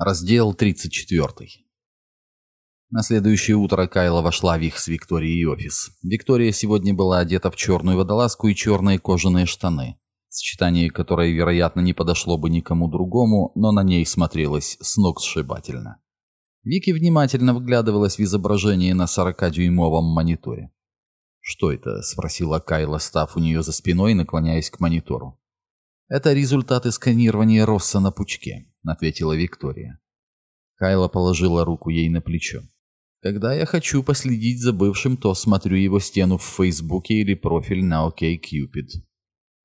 Раздел 34. На следующее утро Кайла вошла в их с Викторией офис. Виктория сегодня была одета в черную водолазку и черные кожаные штаны, сочетание которое, вероятно, не подошло бы никому другому, но на ней смотрелось с ног сшибательно. Вики внимательно вглядывалась в изображение на 40-дюймовом мониторе. «Что это?» – спросила Кайла, став у нее за спиной наклоняясь к монитору. «Это результаты сканирования Росса на пучке», — ответила Виктория. Кайла положила руку ей на плечо. «Когда я хочу последить за бывшим, то смотрю его стену в Фейсбуке или профиль на OkCupid».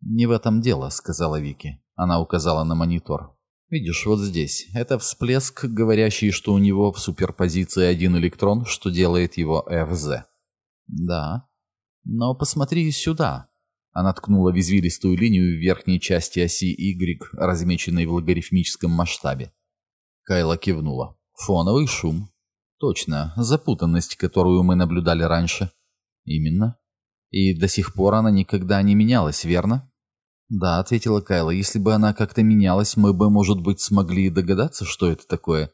«Не в этом дело», — сказала Вики. Она указала на монитор. «Видишь, вот здесь. Это всплеск, говорящий, что у него в суперпозиции один электрон, что делает его FZ». «Да. Но посмотри сюда», она ткнула в извилистую линию в верхней части оси Y, размеченной в логарифмическом масштабе. Кайла кивнула. Фоновый шум. Точно, запутанность, которую мы наблюдали раньше. Именно. И до сих пор она никогда не менялась, верно? Да, ответила Кайла. Если бы она как-то менялась, мы бы, может быть, смогли догадаться, что это такое.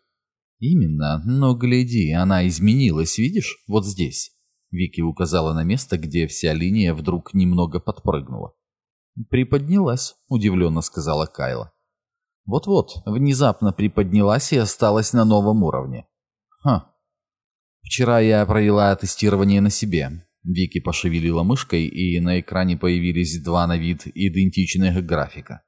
Именно. Но гляди, она изменилась, видишь? Вот здесь. Вики указала на место, где вся линия вдруг немного подпрыгнула. «Приподнялась», — удивленно сказала Кайла. «Вот-вот, внезапно приподнялась и осталась на новом уровне». «Хм. Вчера я провела тестирование на себе». Вики пошевелила мышкой, и на экране появились два на вид идентичных графика.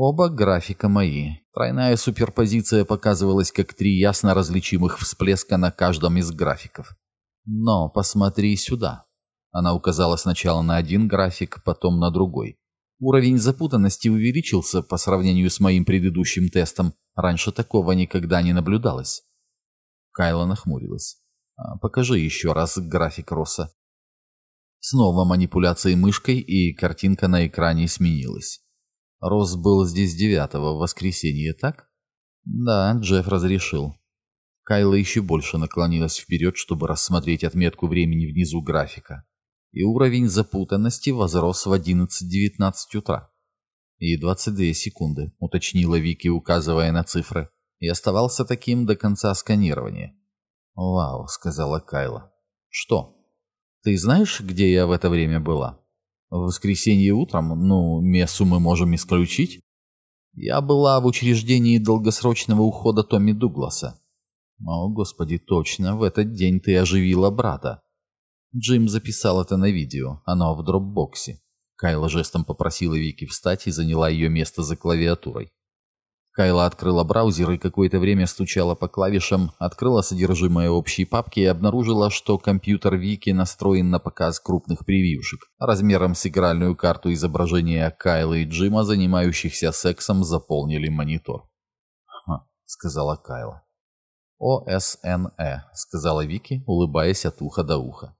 Оба графика мои. Тройная суперпозиция показывалась как три ясно различимых всплеска на каждом из графиков. Но посмотри сюда. Она указала сначала на один график, потом на другой. Уровень запутанности увеличился по сравнению с моим предыдущим тестом. Раньше такого никогда не наблюдалось. Кайла нахмурилась. «А, «Покажи еще раз график Росса». Снова манипуляции мышкой, и картинка на экране сменилась. Росс был здесь девятого, в воскресенье, так? Да, Джефф разрешил. Кайла еще больше наклонилась вперед, чтобы рассмотреть отметку времени внизу графика. И уровень запутанности возрос в 11.19 утра. И 22 секунды, уточнила Вики, указывая на цифры, и оставался таким до конца сканирования. «Вау», — сказала Кайла. «Что? Ты знаешь, где я в это время была?» «В воскресенье утром? Ну, мессу мы можем исключить?» «Я была в учреждении долгосрочного ухода Томми Дугласа. «О, господи, точно, в этот день ты оживила брата». Джим записал это на видео, оно в дропбоксе. Кайла жестом попросила Вики встать и заняла ее место за клавиатурой. Кайла открыла браузер и какое-то время стучала по клавишам, открыла содержимое общей папки и обнаружила, что компьютер Вики настроен на показ крупных превьюшек, размером с игральную карту изображения Кайлы и Джима, занимающихся сексом, заполнили монитор. «Ха», — сказала Кайла. «ОСНЭ», — сказала Вики, улыбаясь от уха до уха.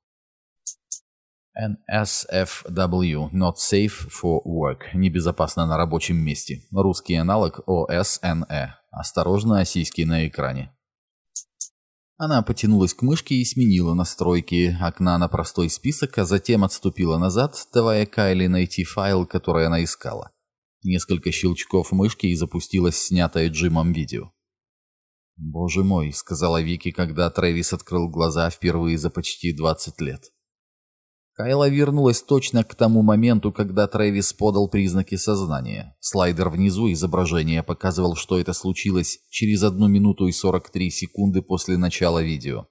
NSFW – Not Safe for Work – небезопасно на рабочем месте. Русский аналог OSNE. Осторожно, осиськи на экране. Она потянулась к мышке и сменила настройки окна на простой список, а затем отступила назад, давая Кайли найти файл, который она искала. Несколько щелчков мышки и запустилось снятое Джимом видео. «Боже мой», — сказала Вики, когда Трэвис открыл глаза впервые за почти 20 лет. Кайла вернулась точно к тому моменту, когда Трэвис подал признаки сознания. Слайдер внизу изображения показывал, что это случилось через 1 минуту и 43 секунды после начала видео.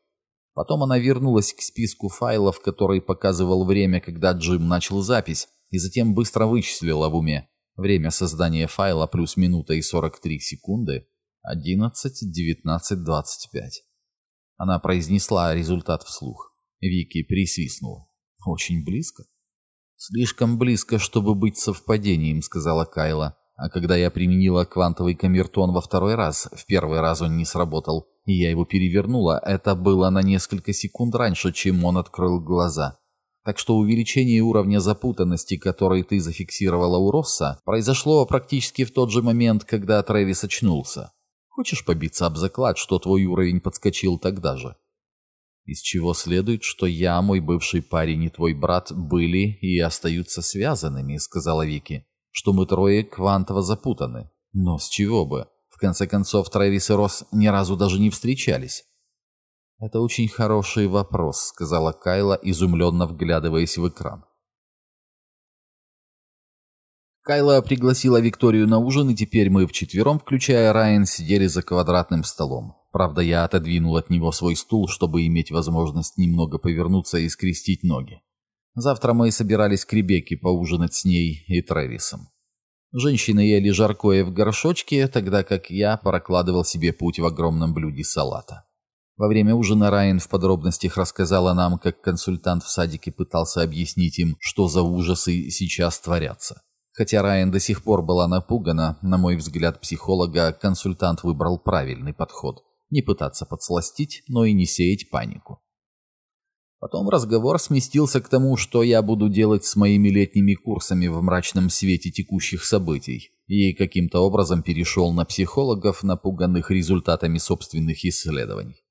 Потом она вернулась к списку файлов, который показывал время, когда Джим начал запись, и затем быстро вычислила в уме. Время создания файла плюс минута и 43 секунды Одиннадцать, девятнадцать, двадцать пять. Она произнесла результат вслух. Вики присвистнула. Очень близко. Слишком близко, чтобы быть совпадением, сказала Кайла. А когда я применила квантовый камертон во второй раз, в первый раз он не сработал, и я его перевернула, это было на несколько секунд раньше, чем он открыл глаза. Так что увеличение уровня запутанности, который ты зафиксировала у Росса, произошло практически в тот же момент, когда Трэвис очнулся. Хочешь побиться об заклад, что твой уровень подскочил тогда же? Из чего следует, что я, мой бывший парень и твой брат были и остаются связанными, сказала Вики, что мы трое квантово запутаны. Но с чего бы? В конце концов, Трэвис и Росс ни разу даже не встречались. «Это очень хороший вопрос», — сказала Кайла, изумленно вглядываясь в экран. Кайла пригласила Викторию на ужин, и теперь мы вчетвером, включая Райан, сидели за квадратным столом. Правда, я отодвинул от него свой стул, чтобы иметь возможность немного повернуться и скрестить ноги. Завтра мы собирались к Ребекке поужинать с ней и Трэвисом. Женщины ели жаркое в горшочке, тогда как я прокладывал себе путь в огромном блюде салата. Во время ужина Райан в подробностях рассказала нам, как консультант в садике пытался объяснить им, что за ужасы сейчас творятся. Хотя Райан до сих пор была напугана, на мой взгляд психолога, консультант выбрал правильный подход. Не пытаться подсластить, но и не сеять панику. Потом разговор сместился к тому, что я буду делать с моими летними курсами в мрачном свете текущих событий, и каким-то образом перешел на психологов, напуганных результатами собственных исследований.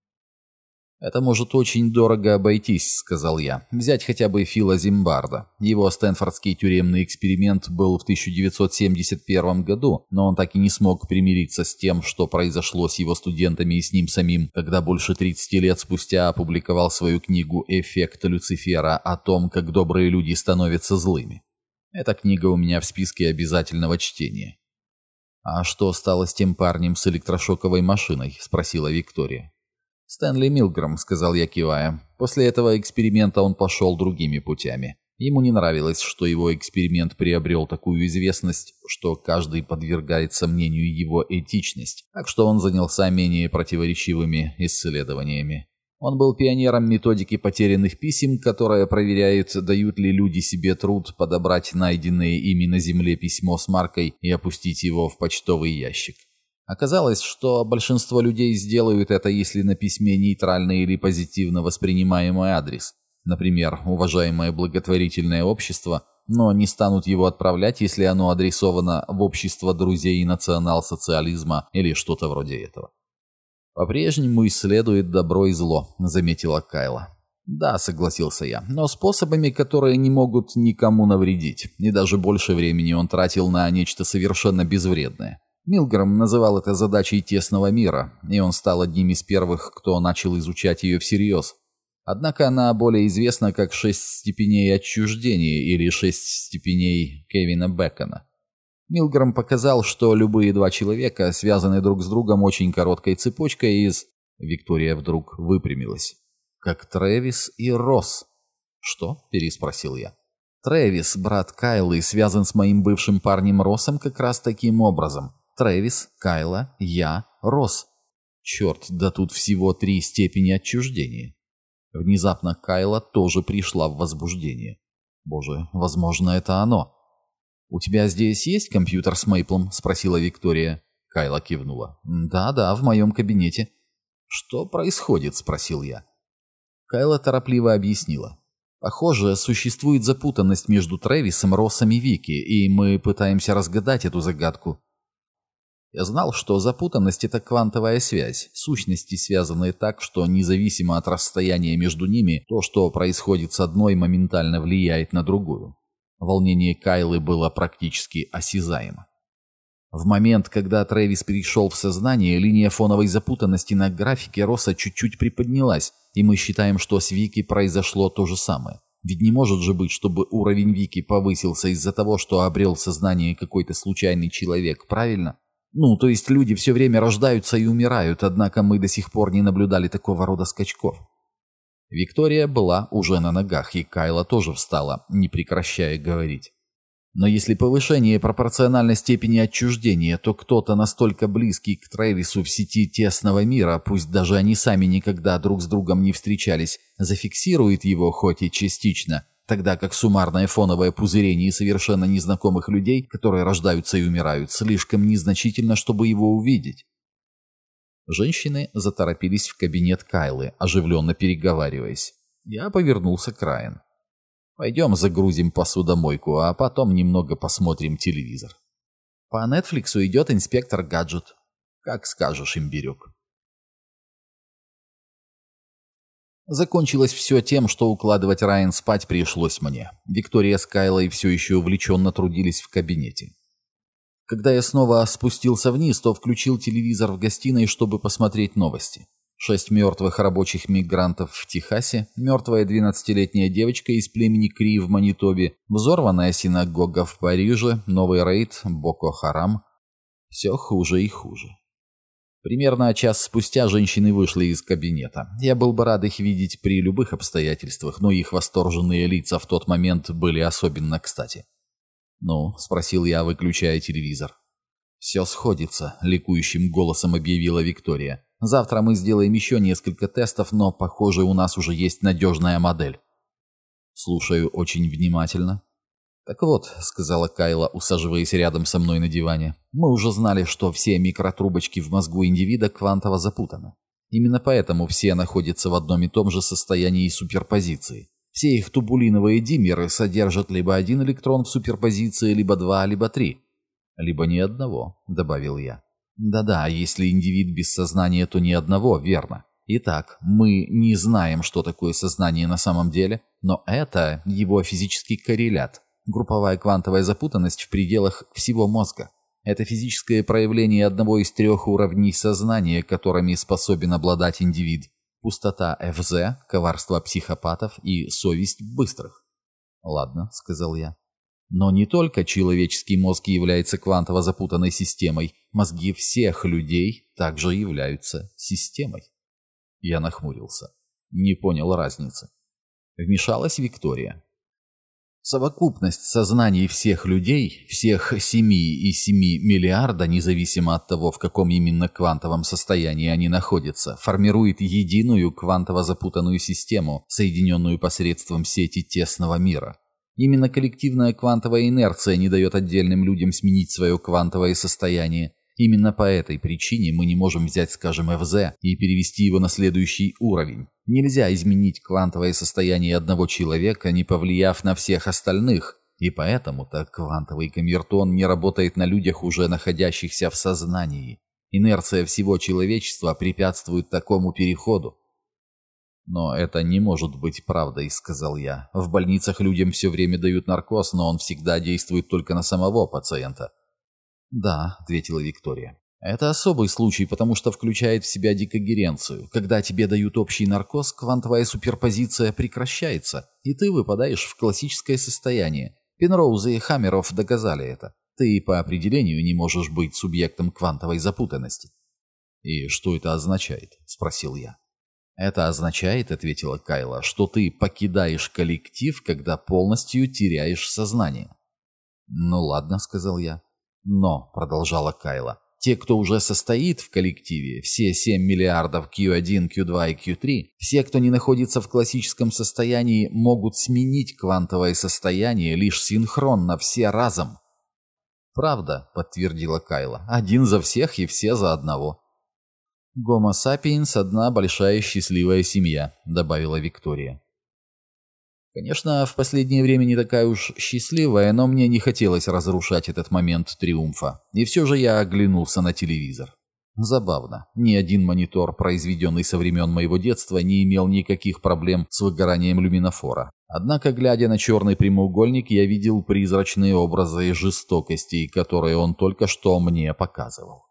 «Это может очень дорого обойтись», — сказал я. «Взять хотя бы Фила Зимбарда. Его стэнфордский тюремный эксперимент был в 1971 году, но он так и не смог примириться с тем, что произошло с его студентами и с ним самим, когда больше 30 лет спустя опубликовал свою книгу «Эффект Люцифера» о том, как добрые люди становятся злыми. Эта книга у меня в списке обязательного чтения». «А что стало с тем парнем с электрошоковой машиной?» — спросила Виктория. «Стэнли Милграм», — сказал я, кивая. После этого эксперимента он пошел другими путями. Ему не нравилось, что его эксперимент приобрел такую известность, что каждый подвергает сомнению его этичность, так что он занялся менее противоречивыми исследованиями. Он был пионером методики потерянных писем, которая проверяет, дают ли люди себе труд подобрать найденное ими на Земле письмо с маркой и опустить его в почтовый ящик. Оказалось, что большинство людей сделают это, если на письме нейтральный или позитивно воспринимаемый адрес. Например, уважаемое благотворительное общество, но не станут его отправлять, если оно адресовано в общество друзей национал-социализма или что-то вроде этого. «По-прежнему исследует добро и зло», — заметила Кайла. «Да», — согласился я, — «но способами, которые не могут никому навредить, и даже больше времени он тратил на нечто совершенно безвредное. Милграм называл это задачей тесного мира, и он стал одним из первых, кто начал изучать ее всерьез. Однако она более известна как «Шесть степеней отчуждения» или «Шесть степеней Кевина Бекона». Милграм показал, что любые два человека связаны друг с другом очень короткой цепочкой из... Виктория вдруг выпрямилась. «Как Трэвис и Росс». «Что?» – переспросил я. Трэвис, брат Кайлы, связан с моим бывшим парнем Россом как раз таким образом. Трэвис, Кайла, я, Росс. Черт, да тут всего три степени отчуждения. Внезапно Кайла тоже пришла в возбуждение. Боже, возможно, это оно. «У тебя здесь есть компьютер с Мейплом?» – спросила Виктория. Кайла кивнула. «Да-да, в моем кабинете». «Что происходит?» – спросил я. Кайла торопливо объяснила. «Похоже, существует запутанность между Трэвисом, Россом и Вики, и мы пытаемся разгадать эту загадку. Я знал, что запутанность — это квантовая связь, сущности, связанные так, что независимо от расстояния между ними, то, что происходит с одной, моментально влияет на другую. Волнение Кайлы было практически осязаемо. В момент, когда Трэвис перешел в сознание, линия фоновой запутанности на графике Росса чуть-чуть приподнялась, и мы считаем, что с Вики произошло то же самое. Ведь не может же быть, чтобы уровень Вики повысился из-за того, что обрел сознание какой-то случайный человек, правильно? Ну, то есть люди все время рождаются и умирают, однако мы до сих пор не наблюдали такого рода скачков. Виктория была уже на ногах, и Кайла тоже встала, не прекращая говорить. Но если повышение пропорционально степени отчуждения, то кто-то настолько близкий к Трэвису в сети тесного мира, пусть даже они сами никогда друг с другом не встречались, зафиксирует его хоть и частично – тогда как суммарное фоновое пузырение совершенно незнакомых людей, которые рождаются и умирают, слишком незначительно, чтобы его увидеть. Женщины заторопились в кабинет Кайлы, оживленно переговариваясь. Я повернулся к Райан. «Пойдем загрузим посудомойку, а потом немного посмотрим телевизор». «По Нетфликсу идет инспектор гаджет». «Как скажешь, имбирек». Закончилось все тем, что укладывать Райан спать пришлось мне. Виктория с Кайлой все еще увлеченно трудились в кабинете. Когда я снова спустился вниз, то включил телевизор в гостиной, чтобы посмотреть новости. Шесть мертвых рабочих мигрантов в Техасе, мертвая 12-летняя девочка из племени Кри в Манитобе, взорванная синагога в Париже, новый рейд, Боко-Харам. Все хуже и хуже. Примерно час спустя женщины вышли из кабинета. Я был бы рад их видеть при любых обстоятельствах, но их восторженные лица в тот момент были особенно кстати. «Ну?» — спросил я, выключая телевизор. «Все сходится», — ликующим голосом объявила Виктория. «Завтра мы сделаем еще несколько тестов, но, похоже, у нас уже есть надежная модель». «Слушаю очень внимательно». «Так вот», — сказала Кайла, усаживаясь рядом со мной на диване, «мы уже знали, что все микротрубочки в мозгу индивида квантово запутаны. Именно поэтому все находятся в одном и том же состоянии суперпозиции. Все их тубулиновые димеры содержат либо один электрон в суперпозиции, либо два, либо три. Либо ни одного, добавил я. Да-да, если индивид без сознания, то ни одного, верно. Итак, мы не знаем, что такое сознание на самом деле, но это его физический коррелят, групповая квантовая запутанность в пределах всего мозга. Это физическое проявление одного из трех уровней сознания, которыми способен обладать индивид пустота ФЗ, коварство психопатов и совесть быстрых. «Ладно», — сказал я. Но не только человеческий мозг является квантово запутанной системой, мозги всех людей также являются системой. Я нахмурился. Не понял разницы. Вмешалась Виктория. Совокупность сознаний всех людей, всех семи и семи миллиарда, независимо от того, в каком именно квантовом состоянии они находятся, формирует единую квантово запутанную систему, соединенную посредством сети тесного мира. Именно коллективная квантовая инерция не дает отдельным людям сменить свое квантовое состояние. Именно по этой причине мы не можем взять, скажем, ФЗ и перевести его на следующий уровень. Нельзя изменить квантовое состояние одного человека, не повлияв на всех остальных, и поэтому-то квантовый камертон не работает на людях, уже находящихся в сознании. Инерция всего человечества препятствует такому переходу. «Но это не может быть правдой», — сказал я. «В больницах людям все время дают наркоз, но он всегда действует только на самого пациента». «Да», — ответила Виктория. Это особый случай, потому что включает в себя дикогеренцию. Когда тебе дают общий наркоз, квантовая суперпозиция прекращается, и ты выпадаешь в классическое состояние. Пенроуз и Хаммеров доказали это. Ты по определению не можешь быть субъектом квантовой запутанности. «И что это означает?» – спросил я. «Это означает, — ответила Кайла, — что ты покидаешь коллектив, когда полностью теряешь сознание». «Ну ладно», — сказал я. «Но», — продолжала Кайла, те, кто уже состоит в коллективе, все 7 миллиардов Q1, Q2 и Q3, все, кто не находится в классическом состоянии, могут сменить квантовое состояние лишь синхронно, все разом. «Правда», — подтвердила Кайла, — «один за всех и все за одного». «Гомо сапиенс — одна большая счастливая семья», — добавила Виктория. Конечно, в последнее время не такая уж счастливая, но мне не хотелось разрушать этот момент триумфа. И все же я оглянулся на телевизор. Забавно. Ни один монитор, произведенный со времен моего детства, не имел никаких проблем с выгоранием люминофора. Однако, глядя на черный прямоугольник, я видел призрачные образы жестокости, которые он только что мне показывал.